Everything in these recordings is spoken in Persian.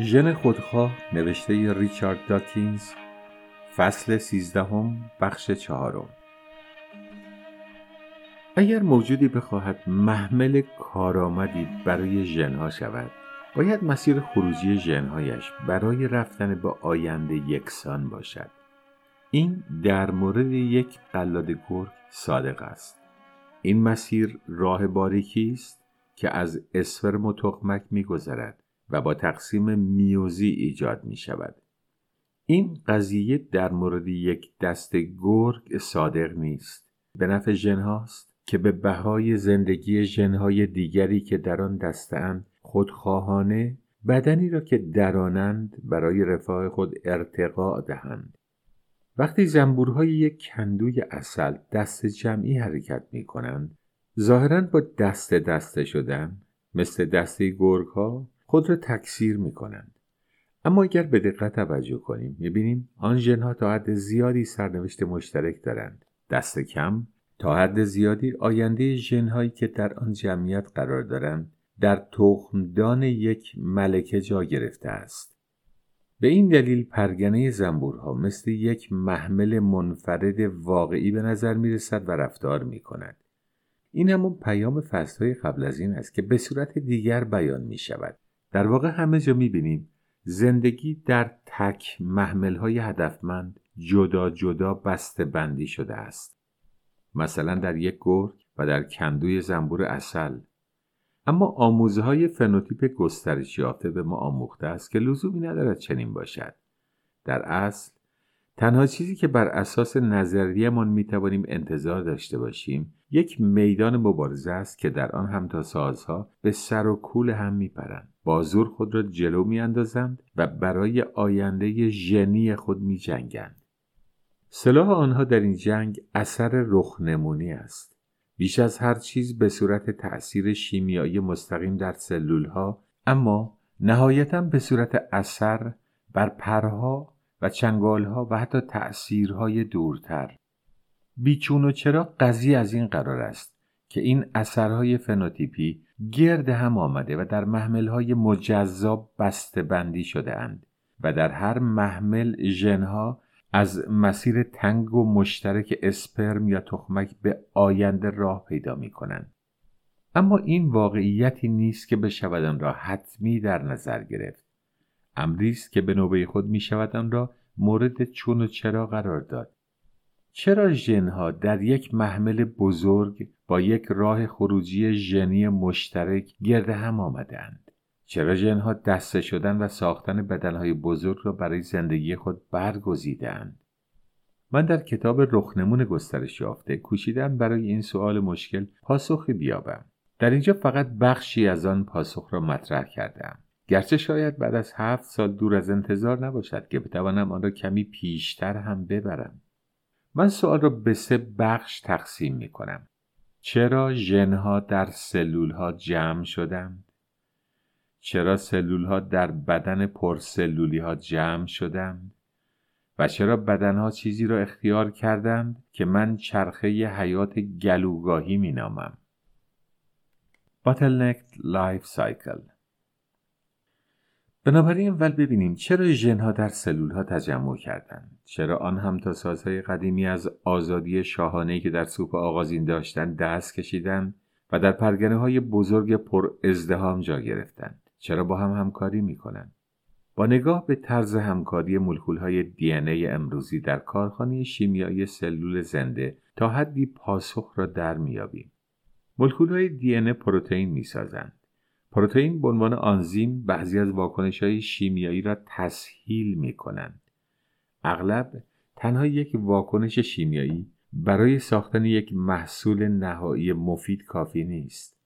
ژن خودخواه نوشته ریچارد داکینز فصل سیزدهم بخش چهارم. اگر موجودی بخواهد محمل کارآمدی برای ژنها شود باید مسیر خروجی ژنهایش برای رفتن به آینده یکسان باشد. این در مورد یک قلاد گرگ صادق است. این مسیر راه باریکی است که از اسفرم و تخمک میگذرد. و با تقسیم میوزی ایجاد می شود. این قضیه در مورد یک دست گرگ صادق نیست. به نفع ژنهاست که به بهای زندگی ژنهای دیگری که در آن دستند خودخواهانه بدنی را که درانند برای رفاه خود ارتقا دهند. وقتی زنبورهای یک کندوی اصل دست جمعی حرکت می کنند ظاهرا با دست دسته شدن مثل دسته گرگ ها خود را تکثیر می کنند. اما اگر به دقت توجه کنیم می‌بینیم آن ژنها تا حد زیادی سرنوشت مشترک دارند دست کم تا حد زیادی آینده ژنهایی که در آن جمعیت قرار دارند در تخمدان یک ملکه جا گرفته است به این دلیل پرگنه زنبورها مثل یک محمل منفرد واقعی به نظر می رسد و رفتار می کند. این همون پیام فصلهای قبل از این است که به صورت دیگر بیان می شود. در واقع همه جا می بینیم زندگی در تک محمل های هدفمند جدا جدا بسته بندی شده است. مثلا در یک گرگ و در کندوی زنبور اصل اما آموزه های فنوتیپ گسترش یافته به ما آموخته است که لزومی ندارد چنین باشد. در اصل تنها چیزی که بر اساس نظریهمان می توانیم انتظار داشته باشیم یک میدان مبارزه است که در آن تا سازها به سر و کول هم میپرند با زور خود را جلو میاندازند و برای آینده ژنی خود میجنگند. سلاح آنها در این جنگ اثر رخنمونی است. بیش از هر چیز به صورت تأثیر شیمیایی مستقیم در سلولها اما نهایتا به صورت اثر بر پرها و چنگالها و حتی تأثیرهای دورتر. بیچون و چرا قضیه از این قرار است. که این اثرهای فنوتیپی گرد هم آمده و در محملهای مجزا بسته بندی شده اند و در هر محمل ژنها از مسیر تنگ و مشترک اسپرم یا تخمک به آینده راه پیدا می کنند. اما این واقعیتی نیست که بشود آن را حتمی در نظر گرفت. امری است که به نوبه خود می شود آن را مورد چون و چرا قرار داد. چرا ژنها در یک محمل بزرگ با یک راه خروجی ژنی مشترک گرد هم آمدند. چرا ژنها دسته شدن و ساختن بدنهای بزرگ را برای زندگی خود برگزیدند؟ من در کتاب رخنمون گسترش یافته کوشیدم برای این سوال مشکل پاسخی بیابم. در اینجا فقط بخشی از آن پاسخ را مطرح کردم. گرچه شاید بعد از هفت سال دور از انتظار نباشد که بتوانم آن را کمی پیشتر هم ببرم. من سوال را به سه بخش تقسیم می کنم. چرا ژنها در سلول ها جمع شدند؟ چرا سلول ها در بدن پرسلولی ها جمع شدند؟ و چرا بدنها چیزی را اختیار کردند که من چرخه حیات گلوگاهی می نامم؟ Bottlenecked Life Cycle بنابراین اول ببینیم چرا ژنها در سلول ها تجمع کردند چرا آن هم تا سازهای قدیمی از آزادی شاهانه که در سوپ آغازین داشتند دست کشیدند و در پرگنه های بزرگ پر ازدهام جا گرفتند چرا با هم همکاری می کنند با نگاه به طرز همکاری مولکول های دی امروزی در کارخانه شیمیایی سلول زنده تا حدی پاسخ را در میابیم مولکول های دی پروتئین می‌سازند. پروتئین به عنوان آنزیم بعضی از واکنش های شیمیایی را تسهیل می کنند. اغلب تنها یک واکنش شیمیایی برای ساختن یک محصول نهایی مفید کافی نیست.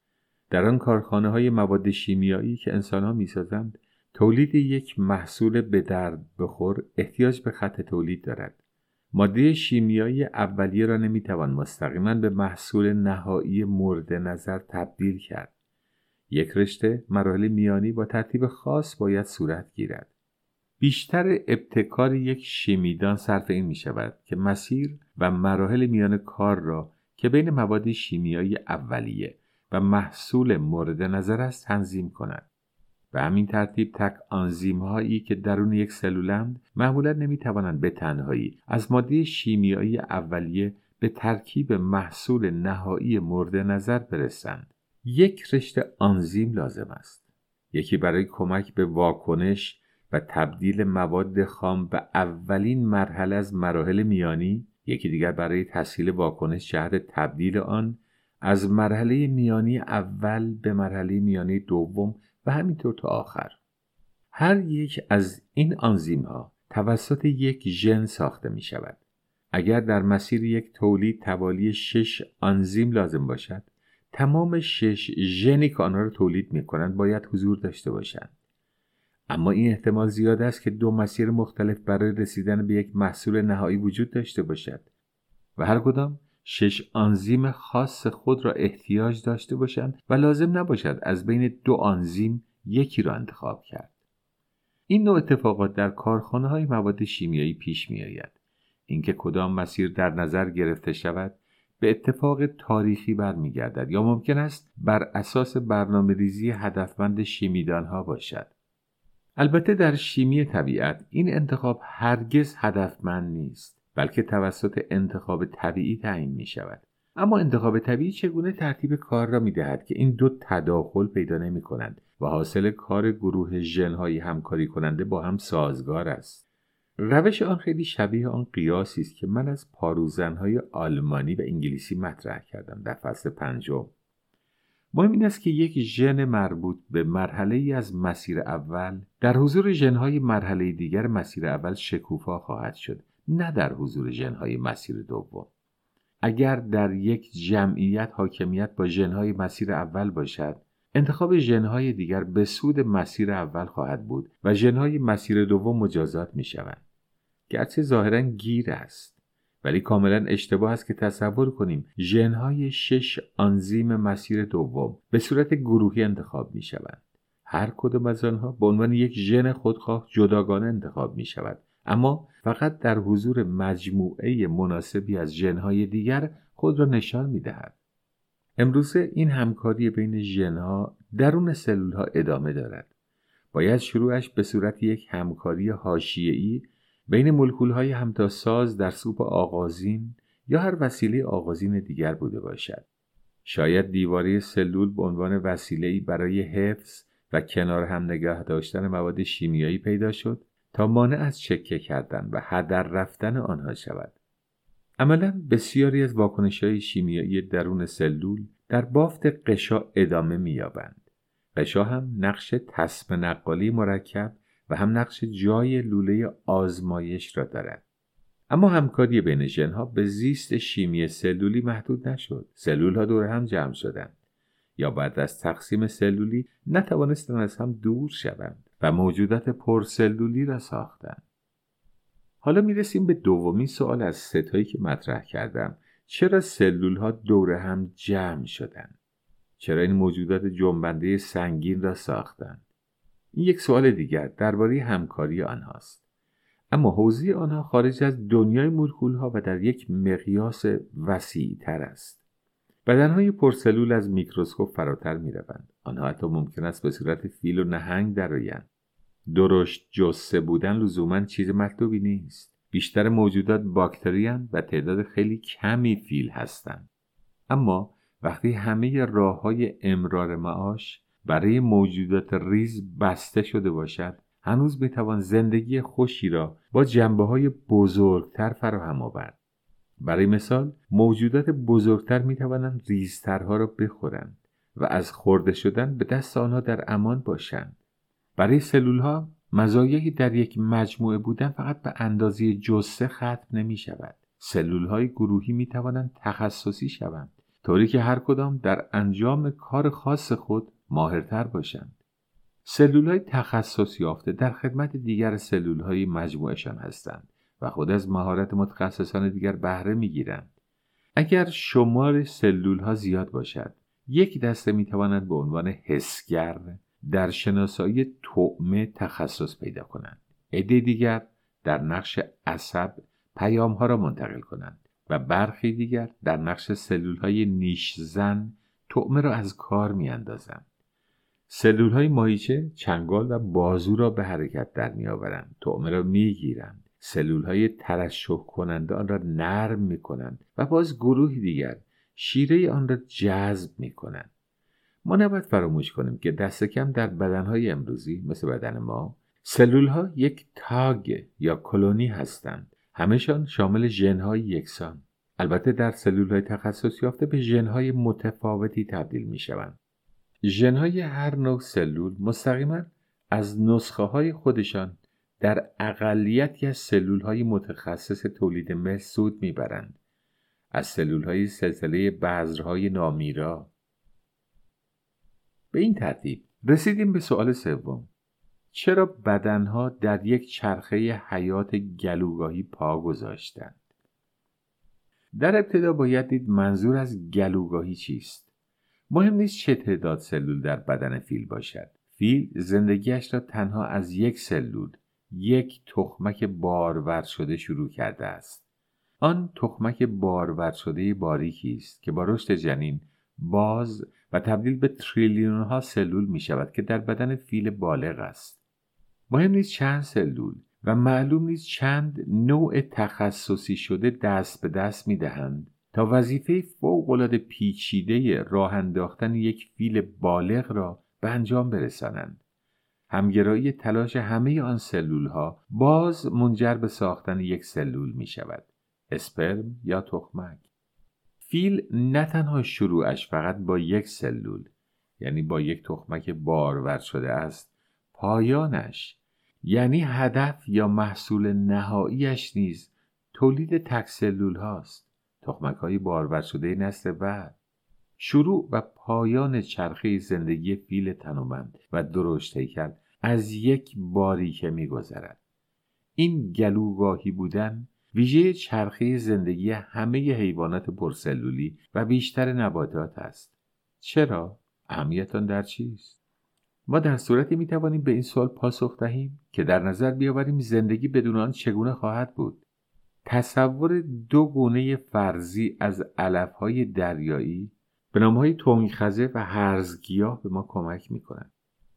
در آن کارخانه های مواد شیمیایی که انسان ها می سازند، تولید یک محصول به درد بخور احتیاج به خط تولید دارد. ماده شیمیایی اولیه را نمی‌توان مستقیما به محصول نهایی مورد نظر تبدیل کرد. یک رشته مراحل میانی با ترتیب خاص باید صورت گیرد. بیشتر ابتکار یک شیمیدان صرف این می شود که مسیر و مراحل میان کار را که بین مواد شیمیایی اولیه و محصول مورد نظر است تنظیم کند. به همین ترتیب تک آنزیم هایی که درون یک سلولند معمولا نمی توانند به تنهایی از ماده شیمیایی اولیه به ترکیب محصول نهایی مورد نظر برسند. یک رشته آنزیم لازم است. یکی برای کمک به واکنش و تبدیل مواد خام به اولین مرحله از مراحل میانی یکی دیگر برای تسهیل واکنش جهت تبدیل آن از مرحله میانی اول به مرحله میانی دوم و همینطور تا آخر هر یک از این آنزیم ها توسط یک ژن ساخته می شود اگر در مسیر یک تولید توالی شش آنزیم لازم باشد تمام شش ژنی که آنها را تولید می کنند باید حضور داشته باشند. اما این احتمال زیاد است که دو مسیر مختلف برای رسیدن به یک محصول نهایی وجود داشته باشد و هر کدام شش آنزیم خاص خود را احتیاج داشته باشند و لازم نباشد از بین دو آنزیم یکی را انتخاب کرد. این نوع اتفاقات در کارخانه های مواد شیمیایی پیش می آید اینکه کدام مسیر در نظر گرفته شود به اتفاق تاریخی برمیگردد. یا ممکن است بر اساس برنامه ریزی هدفمند شیمیدان ها باشد. البته در شیمی طبیعت این انتخاب هرگز هدفمند نیست بلکه توسط انتخاب طبیعی تعیین می شود اما انتخاب طبیعی چگونه ترتیب کار را می دهد که این دو تداخل پیدا نمی کنند و حاصل کار گروه ژنهایی همکاری کننده با هم سازگار است؟ روش آن خیلی شبیه آن قیاسی است که من از پاروزنهای آلمانی و انگلیسی مطرح کردم در فصل پنجم. مهم این است که یک ژن مربوط به مرحله ای از مسیر اول در حضور ژنهای مرحله دیگر مسیر اول شکوفا خواهد شد نه در حضور ژنهای مسیر دوم. اگر در یک جمعیت حاکمیت با ژنهای مسیر اول باشد انتخاب ژنهای دیگر به سود مسیر اول خواهد بود و ژنهای مسیر دوم مجازات می شوند گرچه ظاهرا گیر است ولی کاملا اشتباه است که تصور کنیم ژنهای شش آنزیم مسیر دوم به صورت گروهی انتخاب می شوند هر کدام از آنها به عنوان یک ژن خودخواه جداگانه انتخاب می شود اما فقط در حضور مجموعه مناسبی از ژنهای دیگر خود را نشان می دهد. امروزه این همکاری بین ژنها درون سلول ها ادامه دارد. باید شروعش به صورت یک همکاری حاشیه‌ای بین مولکول های همتاساز در سوپ آغازین یا هر وسیله آغازین دیگر بوده باشد. شاید دیواره سلول به عنوان وسیله‌ای برای حفظ و کنار هم نگه داشتن مواد شیمیایی پیدا شد تا مانع از چکه کردن و هدر رفتن آنها شود عملا بسیاری از واکنش های شیمیایی درون سلول در بافت قشا ادامه مییابند. قشا هم نقش تصم نقالی مرکب و هم نقش جای لوله آزمایش را دارد. اما همکاری بین ژنها به زیست شیمی سلولی محدود نشد. سلول ها دور هم جمع شدند. یا بعد از تقسیم سلولی نتوانستند از هم دور شوند و موجودات پرسلولی را ساختند. حالا می‌رسیم به دومین سوال از ستایی که مطرح کردم. چرا سلول ها دور هم جمع شدند چرا این موجودات جنبنده سنگین را ساختند این یک سوال دیگر درباره همکاری آنهاست. اما حوزه آنها خارج از دنیای مولکول ها و در یک مقیاس وسیع تر است. بدنهای پرسلول از میکروسکوپ فراتر می روند. آنها حتی ممکن است به صورت فیل و نهنگ درآیند. درشت جسه بودن لزوما چیز مطلوبی نیست. بیشتر موجودات باکتری و تعداد خیلی کمی فیل هستند. اما وقتی همه راه های امرار معاش برای موجودات ریز بسته شده باشد هنوز توان زندگی خوشی را با جثه های بزرگتر فراهم آورد برای مثال موجودات بزرگتر می توانند ریزترها را بخورند و از خورده شدن به دست آنها در امان باشند برای سلول ها مزایای در یک مجموعه بودن فقط به اندازه جسه ختم نمی شود سلول های گروهی می توانند تخصصی شوند طوری که هر کدام در انجام کار خاص خود ماهرتر باشند. سلول های تخصص یافته در خدمت دیگر سلول های مجموعشان هستند و خود از مهارت متخصصان دیگر بهره می‌گیرند. اگر شمار سلول ها زیاد باشد یک دسته می تواند به عنوان حسگر در شناسایی طعمه تخصص پیدا کنند. عده دیگر در نقش عصب پیام ها را منتقل کنند و برخی دیگر در نقش سلول های نیش زن طعمه را از کار می اندازند. سلول های ماهیچه چنگال و بازو را به حرکت در می آورند تعمه را می گیرند سلول های ترشح کننده آن را نرم می کنند و باز گروهی دیگر شیره آن را جذب می کنند ما نباید فراموش کنیم که دست کم در بدنهای امروزی مثل بدن ما سلول ها یک تاگ یا کلونی هستند. همهشان شامل ژنهای یکسان. البته در سلول های تخصص یافته به ژنهای متفاوتی تبدیل می شوند ژنهای هر نوع سلول مستقیما از نسخه های خودشان در اقلیتی از سلول های متخصص تولید مثل سود می‌برند. از سلول های سلسله بذرهای نامیرا به این ترتیب رسیدیم به سوال سوم. چرا بدنها در یک چرخه حیات گلوگاهی پا گذاشتند؟ در ابتدا باید دید منظور از گلوگاهی چیست. مهم نیست چه تعداد سلول در بدن فیل باشد. فیل زندگیش را تنها از یک سلول یک تخمک بارور شده شروع کرده است. آن تخمک بارور شده باریکی است که با رشد جنین باز و تبدیل به تریلیون ها سلول می شود که در بدن فیل بالغ است. مهم نیست چند سلول و معلوم نیست چند نوع تخصصی شده دست به دست می دهند تا وظیفه فوقالعاده پیچیده راه انداختن یک فیل بالغ را به انجام برسانند. همگرایی تلاش همه آن سلول ها باز منجر به ساختن یک سلول می شود اسپرم یا تخمک؟ فیل نه تنها شروعش فقط با یک سلول یعنی با یک تخمک بارور شده است پایانش یعنی هدف یا محصول نهاییش نیز تولید تک سلول هاست تخمک های بارور شده نسل بعد. شروع و پایان چرخه زندگی فیل تنومند و درشت هیکل از یک باریکه میگذرد. این گلوگاهی بودن ویژه چرخه زندگی همه حیوانات پرسلولی و بیشتر نباتات است. چرا؟ اهمیت آن در چیست؟ ما در صورتی می توانیم به این سوال پاسخ دهیم که در نظر بیاوریم زندگی بدون آن چگونه خواهد بود. تصور دو گونه فرضی از علفهای دریایی به نامهای تنگخزه و هرزگیاه به ما کمک می کنند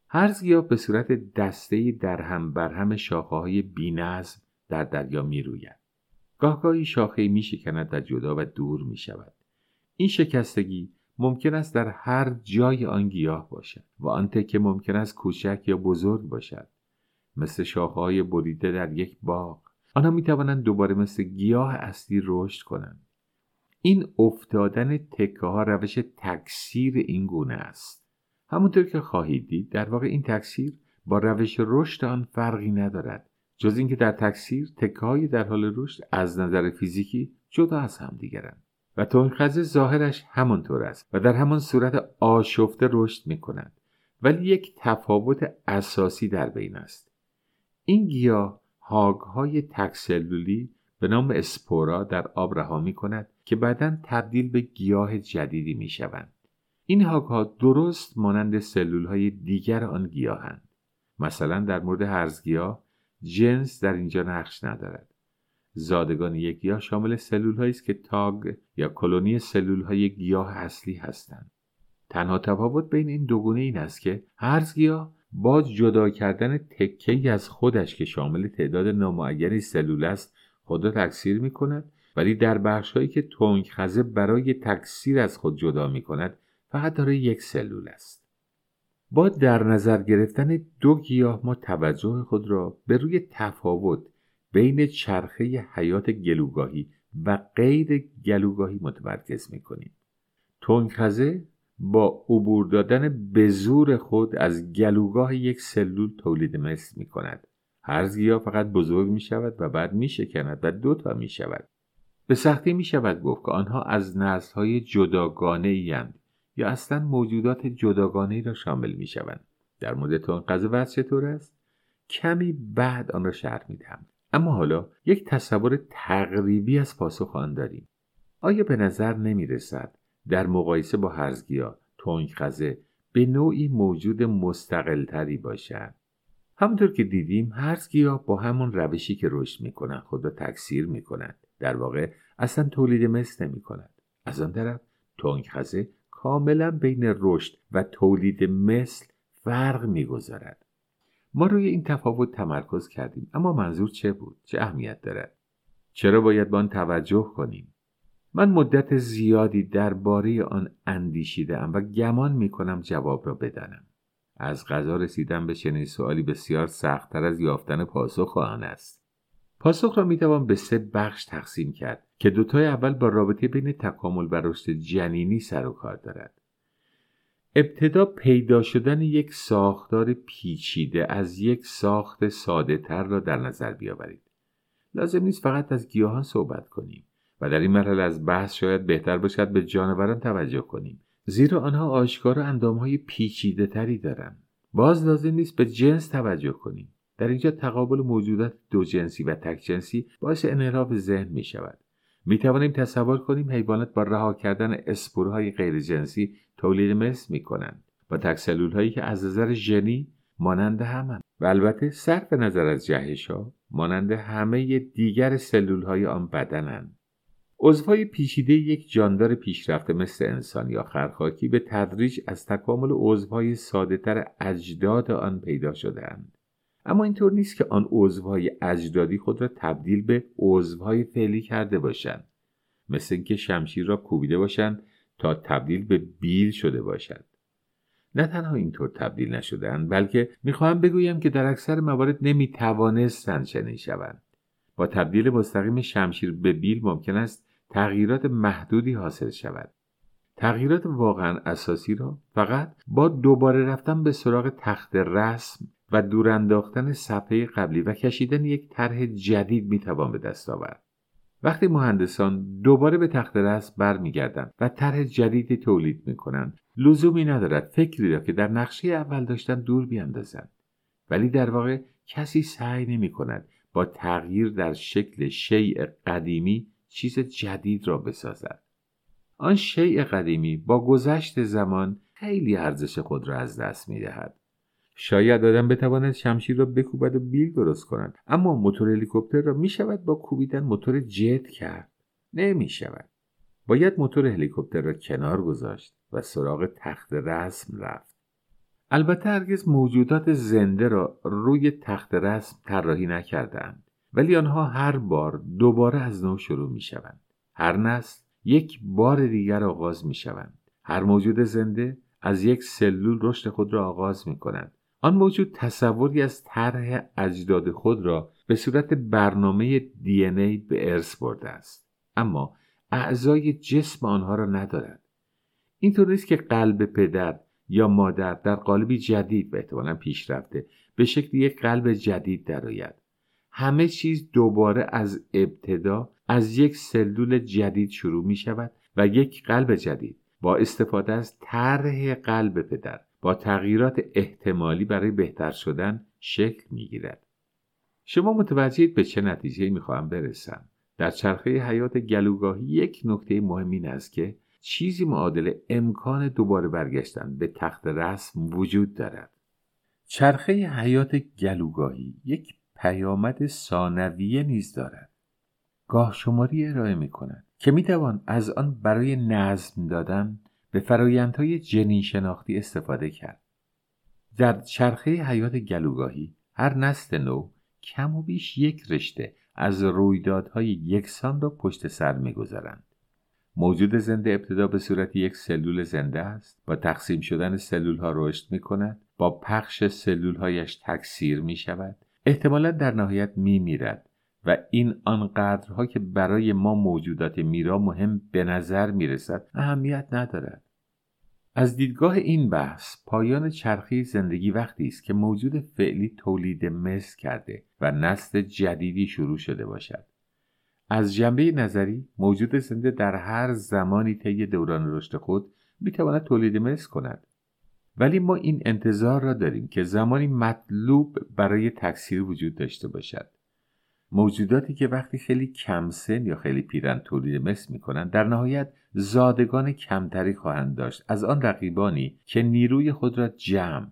هرزگیاه به صورت دسته در هم بر هم شاخه های بینظم در دریا می روید. گاهگاهی شاخه می شکند و جدا و دور می شود. این شکستگی ممکن است در هر جای آن گیاه باشد و آن تکه ممکن است کوچک یا بزرگ باشد. مثل شاخه های بریده در یک باغ. آنها می توانند دوباره مثل گیاه اصلی رشد کنند. این افتادن تکه ها روش تکثیر این گونه است. همونطور که خواهید دید در واقع این تکثیر با روش رشد آن فرقی ندارد. جز اینکه در تکثیر تکه در حال رشد از نظر فیزیکی جدا از همدیگرند و تنخزه ظاهرش همانطور است و در همان صورت آشفته رشد می کند ولی یک تفاوت اساسی در بین است این گیاه هاگ های تکسلولی به نام اسپورا در آب رها می کند که بعدا تبدیل به گیاه جدیدی می شوند. این هاگ ها درست مانند سلول های دیگر آن گیاهند. مثلا در مورد هرزگیاه جنس در اینجا نقش ندارد. زادگان یک گیاه شامل سلول است که تاگ یا کلونی سلول های گیاه اصلی هستند. تنها تفاوت بین این دو گونه این است که هرز گیاه با جدا کردن تکه از خودش که شامل تعداد نامعینی سلول است خود را تکثیر می کند ولی در بخش هایی که تونگ خزه برای تکثیر از خود جدا می کند فقط داره یک سلول است. با در نظر گرفتن دو گیاه ما توجه خود را به روی تفاوت بین چرخه حیات گلوگاهی و غیر گلوگاهی متمرکز می کنیم. با عبور دادن به زور خود از گلوگاه یک سلول تولید مثل می کند. هر گیاه فقط بزرگ می شود و بعد می شکند و دوتا می شود. به سختی می شود گفت که آنها از نسل های جداگانه ایند یا اصلا موجودات جداگانه را شامل می شوند. در مورد تونقزه وضع چطور است؟ کمی بعد آن را شرح می دهم. اما حالا یک تصور تقریبی از پاسخ آن داریم آیا به نظر نمی رسد در مقایسه با هرزگیا خزه به نوعی موجود مستقلتری باشد همونطور که دیدیم هرزگیا با همون روشی که رشد می کنند خود را تکثیر می کند در واقع اصلا تولید مثل نمی کند از آن طرف خزه کاملا بین رشد و تولید مثل فرق می‌گذارد. ما روی این تفاوت تمرکز کردیم اما منظور چه بود؟ چه اهمیت دارد؟ چرا باید به آن توجه کنیم؟ من مدت زیادی درباره آن اندیشیدم و گمان می کنم جواب را بدانم. از غذا رسیدن به چنین سوالی بسیار سختتر از یافتن پاسخ آن است. پاسخ را می‌توان به سه بخش تقسیم کرد. که دوتای اول با رابطه بین تکامل و رشد جنینی سر و کار دارد ابتدا پیدا شدن یک ساختار پیچیده از یک ساخت ساده تر را در نظر بیاورید. لازم نیست فقط از گیاهان صحبت کنیم و در این مرحله از بحث شاید بهتر باشد به جانوران توجه کنیم. زیرا آنها آشکار اندامهای پیچیده تری دارند. باز لازم نیست به جنس توجه کنیم. در اینجا تقابل موجودات دو جنسی و تک جنسی باعث انحراف ذهن می شود می توانیم تصور کنیم حیوانات با رها کردن اسپورهای غیر جنسی تولید مثل می کنند با تک سلول هایی که از نظر ژنی مانند همند. و البته صرف نظر از جهش ها مانند همه دیگر سلول های آن بدنند. عضوهای پیچیده یک جاندار پیشرفته مثل انسان یا خرخاکی به تدریج از تکامل عضوهای سادهتر اجداد آن پیدا شدهاند. اما اینطور نیست که آن عضوهای اجدادی خود را تبدیل به عضوهای فعلی کرده باشند. مثل اینکه شمشیر را کوبیده باشند تا تبدیل به بیل شده باشد نه تنها اینطور تبدیل نشدهاند بلکه می‌خواهم بگویم که در اکثر موارد نمی‌توانستند چنین شوند. با تبدیل مستقیم شمشیر به بیل ممکن است تغییرات محدودی حاصل شود. تغییرات واقعا اساسی را فقط با دوباره رفتن به سراغ تخت رسم و دور انداختن صفحه قبلی و کشیدن یک طرح جدید می‌توان به دست آورد. وقتی مهندسان دوباره به تخت رسم برمیگردند و طرح جدیدی تولید می‌کنند لزومی ندارد فکری را که در نقشه اول داشتن دور بیاندازند. ولی در واقع کسی سعی نمی کند با تغییر در شکل شیء قدیمی چیز جدید را بسازد. آن شیء قدیمی با گذشت زمان خیلی ارزش خود را از دست می دهد. شاید آدم بتواند شمشیر را بکوبد و بیل درست کند. اما موتور هلیکوپتر را می شود با کوبیدن موتور جت کرد. نمی شود باید موتور هلیکوپتر را کنار گذاشت و سراغ تخت رسم رفت. البته هرگز موجودات زنده را روی تخت رسم طراحی نکردند ولی آنها هر بار دوباره از نو شروع می شوند هر نسل یک بار دیگر آغاز می شوند هر موجود زنده از یک سلول رشد خود را آغاز می کنند آن موجود تصوری از طرح اجداد خود را به صورت برنامه دی ای به ارث برده است. اما اعضای جسم آنها را ندارد. اینطور نیست که قلب پدر یا مادر در قالبی جدید به احتمالا پیشرفته به شکل یک قلب جدید درآید همه چیز دوباره از ابتدا از یک سلول جدید شروع می شود و یک قلب جدید با استفاده از طرح قلب پدر. با تغییرات احتمالی برای بهتر شدن شکل می گیرد. شما متوجهید به چه نتیجه می‌خواهم برسم. در چرخه حیات گلوگاهی یک نکته مهم این است که چیزی معادل امکان دوباره برگشتن به تخت رسم وجود دارد. چرخه حیات گلوگاهی یک پیامد ثانویه نیز دارد. گاه شماری ارائه می کند که می توان از آن برای نظم دادن به فرایندهای جنین شناختی استفاده کرد. در چرخه حیات گلوگاهی هر نسل نو کم و بیش یک رشته از رویدادهای یکسان را پشت سر می‌گذارند. موجود زنده ابتدا به صورت یک سلول زنده است با تقسیم شدن سلول ها رشد می کند با پخش سلول هایش تکثیر می شود احتمالا در نهایت می میرد و این آنقدرها که برای ما موجودات میرا مهم به نظر می رسد اهمیت ندارد. از دیدگاه این بحث پایان چرخی زندگی وقتی است که موجود فعلی تولید مثل کرده و نسل جدیدی شروع شده باشد. از جنبه نظری موجود زنده در هر زمانی طی دوران رشد خود می‌تواند تولید مثل کند. ولی ما این انتظار را داریم که زمانی مطلوب برای تکثیر وجود داشته باشد. موجوداتی که وقتی خیلی کم سن یا خیلی پیرن تولید مثل می کنند در نهایت زادگان کمتری خواهند داشت از آن رقیبانی که نیروی خود را جمع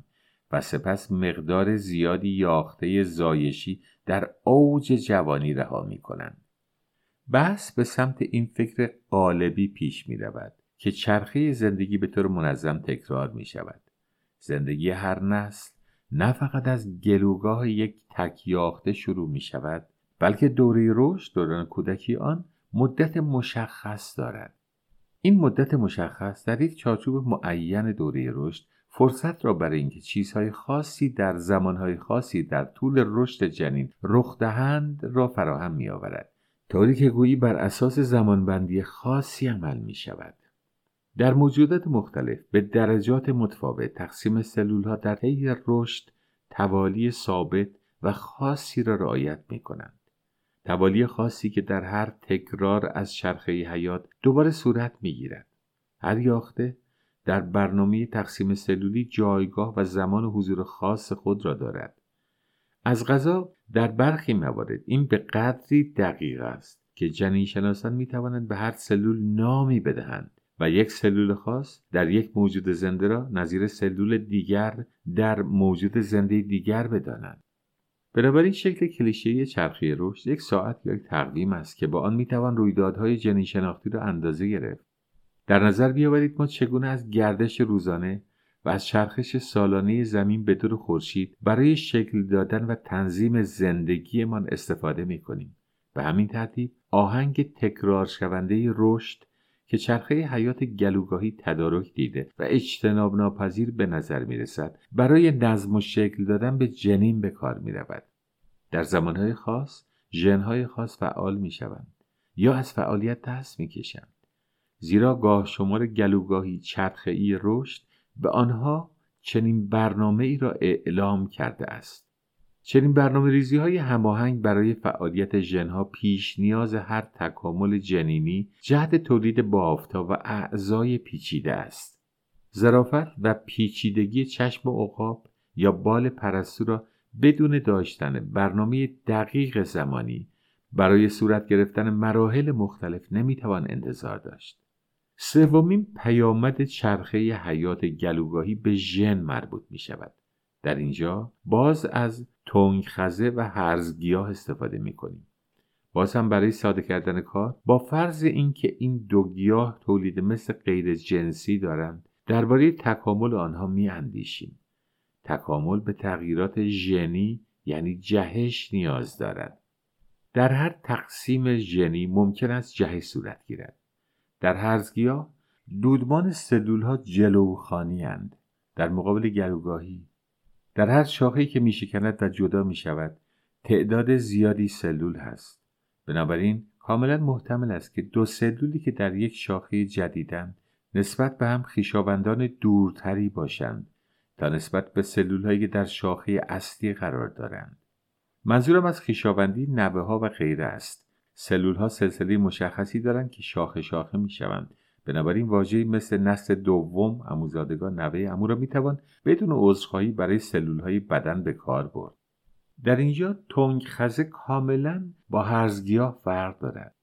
و سپس مقدار زیادی یاخته زایشی در اوج جوانی رها می کنند. بحث به سمت این فکر قالبی پیش می رود که چرخه زندگی به طور منظم تکرار می شود. زندگی هر نسل نه فقط از گلوگاه یک تکیاخته شروع می شود بلکه دوره رشد دوران کودکی آن مدت مشخص دارد. این مدت مشخص در یک چارچوب معین دوره رشد فرصت را برای اینکه چیزهای خاصی در زمانهای خاصی در طول رشد جنین رخ دهند را فراهم می آورد طوری که گویی بر اساس زمانبندی خاصی عمل می شود در موجودات مختلف به درجات متفاوت تقسیم سلول ها در طی رشد توالی ثابت و خاصی را رعایت می کنند. توالی خاصی که در هر تکرار از چرخه حیات دوباره صورت می گیرد. هر یاخته در برنامه تقسیم سلولی جایگاه و زمان حضور خاص خود را دارد. از غذا در برخی موارد این به قدری دقیق است که جنین شناسان می توانند به هر سلول نامی بدهند و یک سلول خاص در یک موجود زنده را نظیر سلول دیگر در موجود زنده دیگر بدانند بنابراین شکل کلیشهای چرخی رشد یک ساعت یا یک تقویم است که با آن می‌توان رویدادهای جنین شناختی را اندازه گرفت در نظر بیاورید ما چگونه از گردش روزانه و از چرخش سالانه زمین به دور خورشید برای شکل دادن و تنظیم زندگیمان استفاده می کنیم. به همین ترتیب آهنگ تکرار شونده رشد که چرخه حیات گلوگاهی تدارک دیده و اجتناب ناپذیر به نظر می رسد برای نظم و شکل دادن به جنین به کار می رود. در زمانهای خاص ژنهای خاص فعال می شوند یا از فعالیت دست می کشند. زیرا گاه شمار گلوگاهی چرخه ای رشد به آنها چنین برنامه ای را اعلام کرده است. چنین برنامه ریزی های هماهنگ برای فعالیت ژنها پیش نیاز هر تکامل جنینی جهت تولید بافتا و اعضای پیچیده است. ظرافت و پیچیدگی چشم عقاب یا بال پرستو را بدون داشتن برنامه دقیق زمانی برای صورت گرفتن مراحل مختلف نمی‌توان انتظار داشت. سومین پیامد چرخه حیات گلوگاهی به ژن مربوط می شود. در اینجا باز از تنگ خزه و هرزگیاه استفاده می کنیم. باز هم برای ساده کردن کار با فرض اینکه این دو گیاه تولید مثل غیر جنسی دارند درباره تکامل آنها می اندیشیم. تکامل به تغییرات ژنی یعنی جهش نیاز دارد. در هر تقسیم ژنی ممکن است جهش صورت گیرد. در هرزگیاه دودمان سلول ها جلوخانی اند. در مقابل گلوگاهی در هر شاخه‌ای که میشکند و جدا می شود تعداد زیادی سلول هست. بنابراین کاملا محتمل است که دو سلولی که در یک شاخه جدیدند نسبت به هم خویشاوندان دورتری باشند تا نسبت به سلول که در شاخه اصلی قرار دارند. منظورم از خویشاوندی نوه و غیره است. سلول ها سلسله مشخصی دارند که شاخه شاخه می شوند بنابراین واژه‌ای مثل نسل دوم اموزادگان نوه امو را می‌توان بدون عذرخواهی برای سلولهای بدن به کار برد در اینجا تنگخزه کاملا با هرزگیاه فرق دارد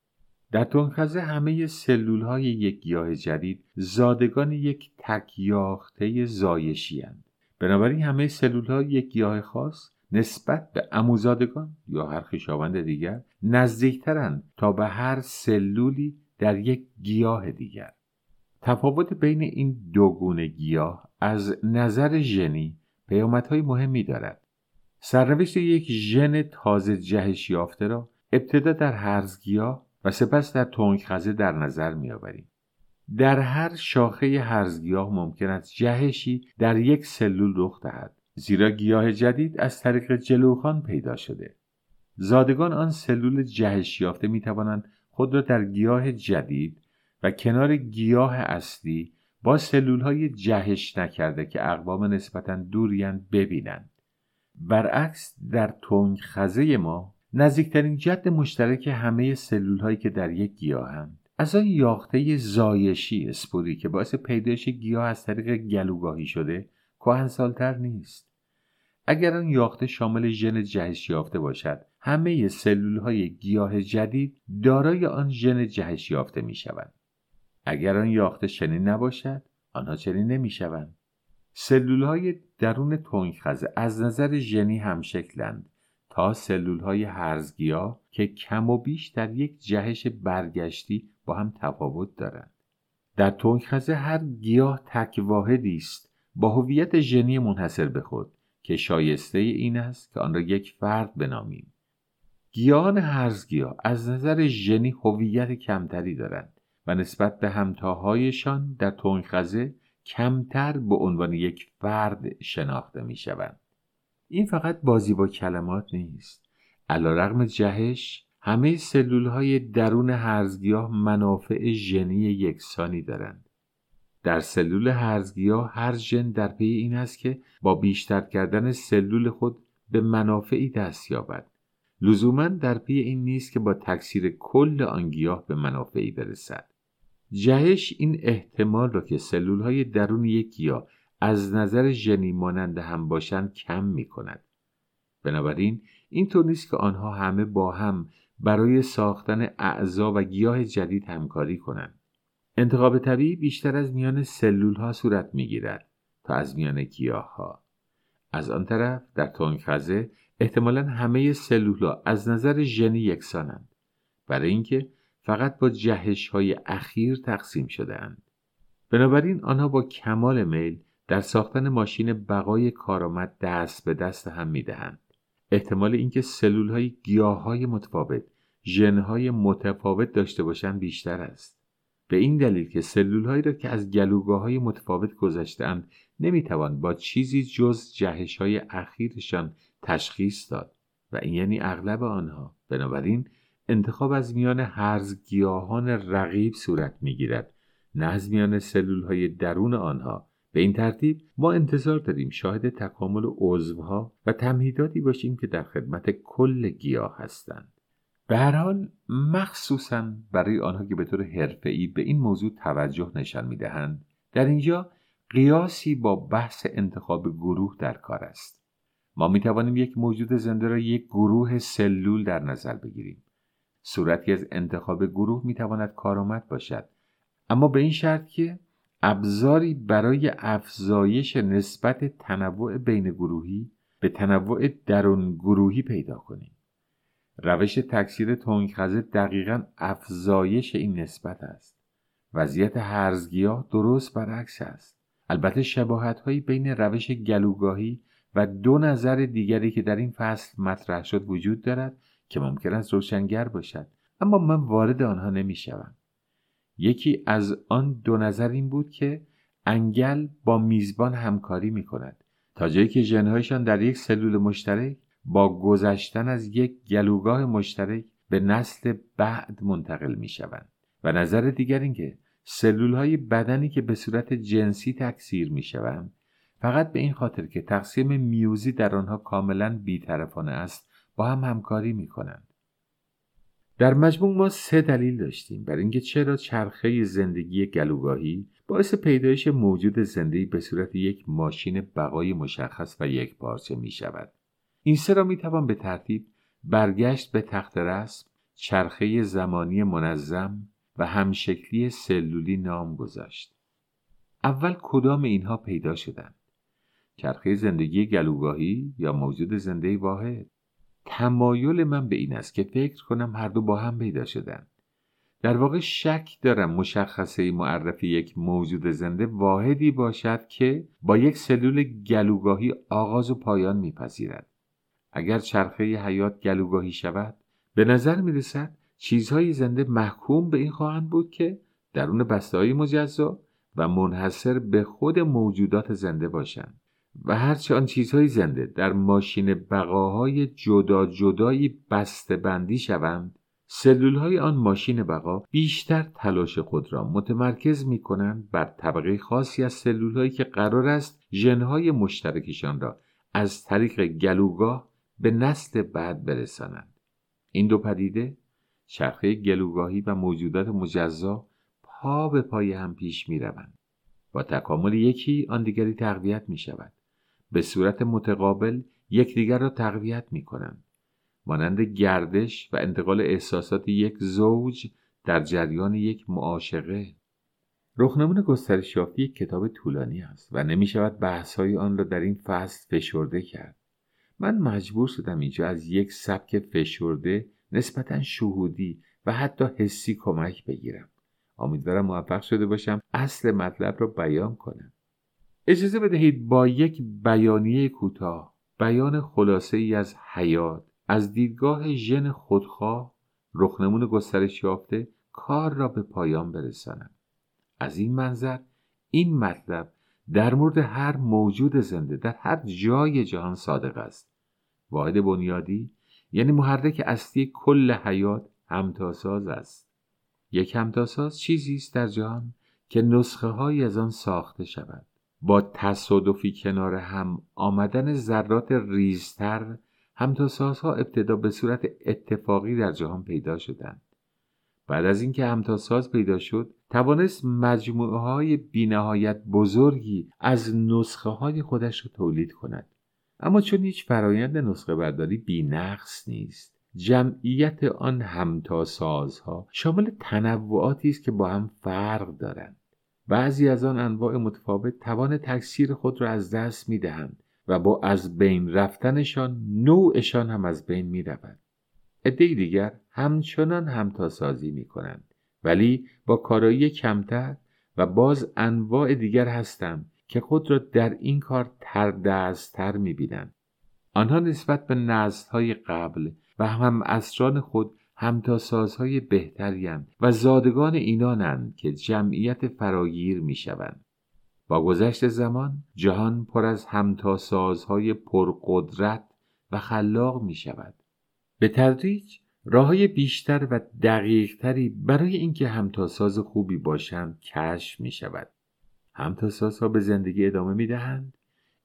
در تنگخزه همه سلول های یک گیاه جدید زادگان یک تکیاخته زایشی هند. بنابراین همه سلول های یک گیاه خاص نسبت به اموزادگان یا هر خویشاوند دیگر نزدیکترند تا به هر سلولی در یک گیاه دیگر. تفاوت بین این دو گونه گیاه از نظر ژنی پیامدهای مهمی دارد. سرنوشت یک ژن تازه جهش یافته را ابتدا در هرزگیاه و سپس در تنگخزه در نظر میآوریم. در هر شاخه هرزگیاه ممکن است جهشی در یک سلول رخ دهد زیرا گیاه جدید از طریق جلوخان پیدا شده. زادگان آن سلول جهش یافته می توانند خود را در گیاه جدید و کنار گیاه اصلی با سلول های جهش نکرده که اقوام نسبتا دوریان ببینند. برعکس در تنگ خزه ما نزدیکترین جد مشترک همه سلول هایی که در یک گیاهند از آن یاخته زایشی اسپوری که باعث پیدایش گیاه از طریق گلوگاهی شده کهنسالتر نیست. اگر آن یاخته شامل ژن جهش یافته باشد همه سلول های گیاه جدید دارای آن ژن جهش یافته می شوند. اگر آن یاخته چنین نباشد آنها چنین نمی شوند. سلول های درون تنگخزه از نظر ژنی هم شکلند تا سلول های هرزگیا که کم و بیش در یک جهش برگشتی با هم تفاوت دارند. در تنگخزه هر گیاه تک واحدی است با هویت ژنی منحصر به خود که شایسته این است که آن را یک فرد بنامیم گیاهان هرزگیاه از نظر ژنی هویت کمتری دارند و نسبت به همتاهایشان در تنگخزه کمتر به عنوان یک فرد شناخته می شوند. این فقط بازی با کلمات نیست. علا رقم جهش همه سلول های درون هرزگیاه منافع ژنی یکسانی دارند. در سلول هرزگیاه هر ژن در پی این است که با بیشتر کردن سلول خود به منافعی دست یابد. لزوما در پی این نیست که با تکثیر کل آن گیاه به منافعی برسد. جهش این احتمال را که سلول های درون یک گیاه از نظر ژنی مانند هم باشند کم می کند. بنابراین اینطور نیست که آنها همه با هم برای ساختن اعضا و گیاه جدید همکاری کنند. انتخاب طبیعی بیشتر از میان سلول ها صورت می گیرد تا از میان گیاه ها. از آن طرف در تنگخزه احتمالا همه سلول ها از نظر ژنی یکسانند برای اینکه فقط با جهش های اخیر تقسیم شده اند. بنابراین آنها با کمال میل در ساختن ماشین بقای کارآمد دست به دست هم می‌دهند. احتمال اینکه سلول های گیاه های متفاوت ژن متفاوت داشته باشند بیشتر است. به این دلیل که سلول هایی را که از گلوگاه های متفاوت گذاشتهاند نمی‌توان با چیزی جز جهش های اخیرشان تشخیص داد و این یعنی اغلب آنها. بنابراین انتخاب از میان هرز گیاهان رقیب صورت می‌گیرد نه از میان سلول های درون آنها. به این ترتیب ما انتظار داریم شاهد تکامل عضوها و تمهیداتی باشیم که در خدمت کل گیاه هستند. به هر حال مخصوصا برای آنها که به طور حرفه‌ای به این موضوع توجه نشان می‌دهند در اینجا قیاسی با بحث انتخاب گروه در کار است. ما می توانیم یک موجود زنده را یک گروه سلول در نظر بگیریم. صورتی از انتخاب گروه می تواند کارآمد باشد. اما به این شرط که ابزاری برای افزایش نسبت تنوع بین گروهی به تنوع درون گروهی پیدا کنیم. روش تکثیر تنگخزه دقیقا افزایش این نسبت است. وضعیت هرزگیاه درست برعکس است. البته شباهت هایی بین روش گلوگاهی و دو نظر دیگری که در این فصل مطرح شد وجود دارد که ممکن است روشنگر باشد. اما من وارد آنها نمی شوم. یکی از آن دو نظر این بود که انگل با میزبان همکاری می کند تا جایی که ژنهایشان در یک سلول مشترک با گذشتن از یک گلوگاه مشترک به نسل بعد منتقل می شوند و نظر دیگر این که سلول های بدنی که به صورت جنسی تکثیر می شوند فقط به این خاطر که تقسیم میوزی در آنها کاملا بیطرفانه است با هم همکاری می کنند. در مجموع ما سه دلیل داشتیم بر اینکه چرا چرخه زندگی گلوگاهی باعث پیدایش موجود زندگی به صورت یک ماشین بقای مشخص و یک پارچه می شود. این سه را می توان به ترتیب برگشت به تخت رسم، چرخه زمانی منظم و همشکلی سلولی نام گذاشت. اول کدام اینها پیدا شدند؟ چرخه زندگی گلوگاهی یا موجود زنده واحد؟ تمایل من به این است که فکر کنم هر دو با هم پیدا شدند. در واقع شک دارم مشخصه معرفی یک موجود زنده واحدی باشد که با یک سلول گلوگاهی آغاز و پایان میپذیرد. اگر چرخه حیات گلوگاهی شود به نظر می رسد چیزهای زنده محکوم به این خواهند بود که درون بسته های مجزا و منحصر به خود موجودات زنده باشند و هرچه آن چیزهای زنده در ماشین بقاهای جدا جدایی بسته بندی شوند سلول های آن ماشین بقا بیشتر تلاش خود را متمرکز می کنند بر طبقه خاصی از سلول هایی که قرار است ژنهای مشترکشان را از طریق گلوگاه به نسل بعد برسانند این دو پدیده چرخه گلوگاهی و موجودات مجزا پا به پای هم پیش می روند. با تکامل یکی آن دیگری تقویت می شود. به صورت متقابل یکدیگر را تقویت می کنند. مانند گردش و انتقال احساسات یک زوج در جریان یک معاشقه. رخنمون گسترش یافتی یک کتاب طولانی است و نمی شود بحث های آن را در این فصل فشرده کرد. من مجبور شدم اینجا از یک سبک فشرده نسبتا شهودی و حتی حسی کمک بگیرم. امیدوارم موفق شده باشم اصل مطلب را بیان کنم. اجازه بدهید با یک بیانیه کوتاه بیان خلاصه ای از حیات از دیدگاه ژن خودخواه رخنمون گسترش یافته کار را به پایان برسانم. از این منظر این مطلب در مورد هر موجود زنده در هر جای جهان صادق است. واحد بنیادی یعنی محرک اصلی کل حیات همتاساز است. یک همتاساز چیزی است در جهان که نسخه های از آن ساخته شود. با تصادفی کنار هم آمدن ذرات ریزتر همتاسازها ابتدا به صورت اتفاقی در جهان پیدا شدند. بعد از اینکه همتاساز پیدا شد توانست مجموعه های بینهایت بزرگی از نسخه های خودش را تولید کند. اما چون هیچ فرایند نسخه برداری بینقص نیست جمعیت آن همتاسازها شامل تنوعاتی است که با هم فرق دارند. بعضی از آن انواع متفاوت توان تکثیر خود را از دست می دهند و با از بین رفتنشان نوعشان هم از بین می رود. عده دیگر همچنان همتاسازی می کنند ولی با کارایی کمتر و باز انواع دیگر هستند که خود را در این کار تردستتر می بینند. آنها نسبت به نزدهای قبل و هم اسران خود همتاسازهای بهتریم و زادگان اینانند که جمعیت فراگیر می شوند. با گذشت زمان جهان پر از همتاسازهای پرقدرت و خلاق می شود. به تدریج راههای بیشتر و دقیقتری برای اینکه همتاساز خوبی باشند کشف می شود. همتاسازها به زندگی ادامه می دهند.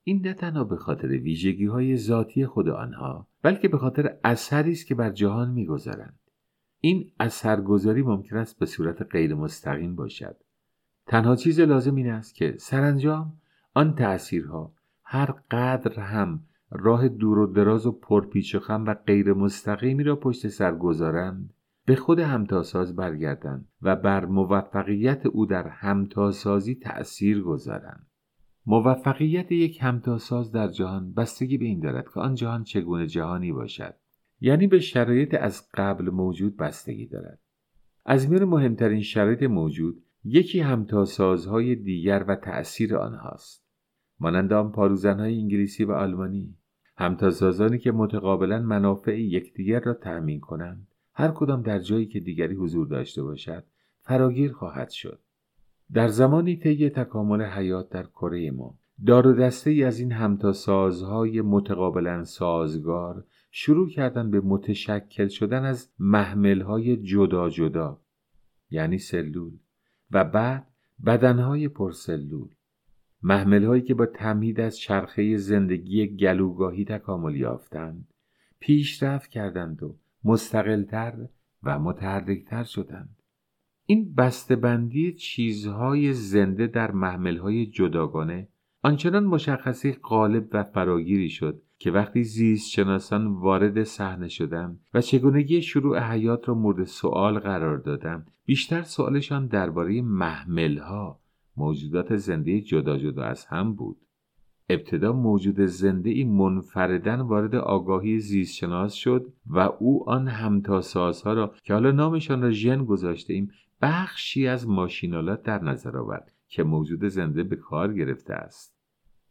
این نه تنها به خاطر ویژگی های ذاتی خود آنها بلکه به خاطر اثری است که بر جهان می‌گذارند این اثرگذاری ممکن است به صورت غیر مستقیم باشد. تنها چیز لازم این است که سرانجام آن تأثیرها هر قدر هم راه دور و دراز و پرپیچ و خم و غیر مستقیمی را پشت سر گذارند به خود همتاساز برگردند و بر موفقیت او در همتاسازی تأثیر گذارند. موفقیت یک همتاساز در جهان بستگی به این دارد که آن جهان چگونه جهانی باشد. یعنی به شرایط از قبل موجود بستگی دارد. از میان مهمترین شرایط موجود یکی همتاسازهای دیگر و تأثیر آنهاست. مانند آن پاروزنهای انگلیسی و آلمانی. همتاسازانی که متقابلا منافع یکدیگر را تأمین کنند هر کدام در جایی که دیگری حضور داشته باشد فراگیر خواهد شد. در زمانی طی تکامل حیات در کره ما دار و دسته ای از این همتاسازهای متقابلا سازگار شروع کردن به متشکل شدن از محملهای جدا جدا یعنی سلول و بعد بدنهای پرسلول محملهایی که با تمهید از چرخه زندگی گلوگاهی تکامل یافتند پیشرفت کردند و مستقلتر و متحرکتر شدند. این بسته‌بندی چیزهای زنده در محملهای جداگانه آنچنان مشخصی غالب و فراگیری شد که وقتی زیست شناسان وارد صحنه شدند و چگونگی شروع حیات را مورد سوال قرار دادند بیشتر سوالشان درباره محملها موجودات زنده جدا جدا از هم بود. ابتدا موجود زنده ای منفردن وارد آگاهی زیست شناس شد و او آن همتاسازها را که حالا نامشان را ژن گذاشته ایم بخشی از ماشینالات در نظر آورد که موجود زنده به کار گرفته است.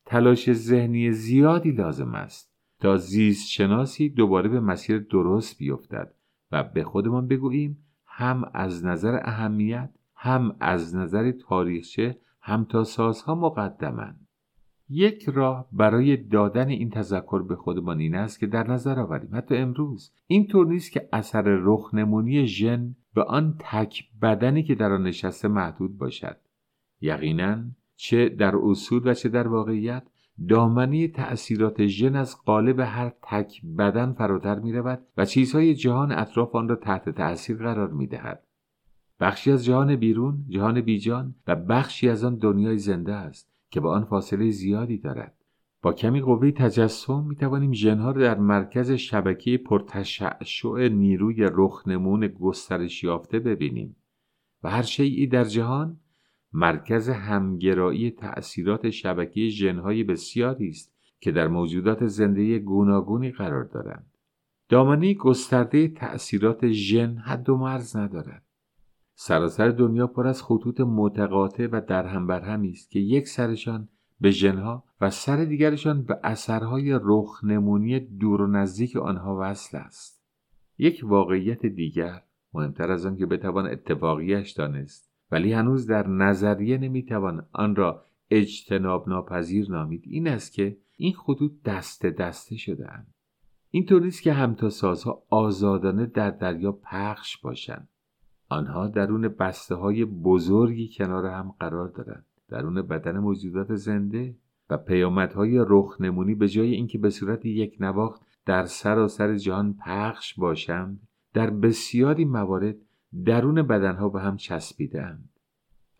تلاش ذهنی زیادی لازم است تا زیست شناسی دوباره به مسیر درست بیفتد و به خودمان بگوییم هم از نظر اهمیت هم از نظر تاریخچه همتاسازها مقدمند یک راه برای دادن این تذکر به خودمان این است که در نظر آوریم. حتی امروز اینطور نیست که اثر رخنمونی ژن به آن تک بدنی که در آن نشسته محدود باشد. یقینا چه در اصول و چه در واقعیت دامنی تأثیرات ژن از قالب هر تک بدن فراتر می رود و چیزهای جهان اطراف آن را تحت تأثیر قرار می دهد. بخشی از جهان بیرون، جهان بیجان و بخشی از آن دنیای زنده است که با آن فاصله زیادی دارد. با کمی قوه تجسم می توانیم ژنها را در مرکز شبکه پرتشعشع نیروی رخنمون گسترش یافته ببینیم و هر شیعی در جهان مرکز همگرایی تأثیرات شبکه ژنهای بسیاری است که در موجودات زنده گوناگونی قرار دارند. دامنه گسترده تأثیرات ژن حد و مرز ندارد. سراسر دنیا پر از خطوط متقاطع و در هم بر است که یک سرشان به ژنها و سر دیگرشان به اثرهای رخنمونی دور و نزدیک آنها وصل است یک واقعیت دیگر مهمتر از آن که بتوان اتفاقیش دانست ولی هنوز در نظریه نمی‌توان آن را اجتناب ناپذیر نامید. این است که این خطوط دسته دسته شدهاند اینطور نیست که همتاسازها آزادانه در دریا پخش باشند. آنها درون بسته های بزرگی کنار هم قرار دارند. درون بدن موجودات زنده و پیامدهای رخنمونی به جای اینکه به صورت یک نواخت در سراسر جهان پخش باشند در بسیاری موارد درون بدنها به هم چسبیدهاند.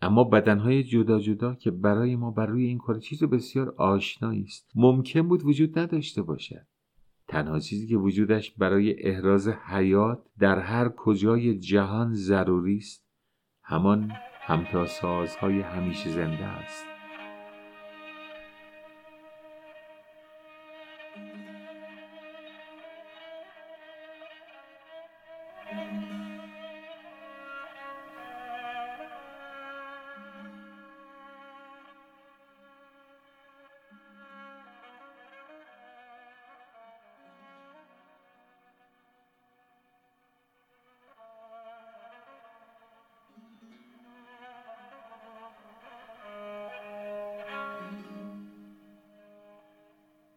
اما بدنهای جدا جدا که برای ما بر روی این کار چیز بسیار آشنایی است ممکن بود وجود نداشته باشد. تنها چیزی که وجودش برای احراز حیات در هر کجای جهان ضروری است همان همتاسازهای همیشه زنده است.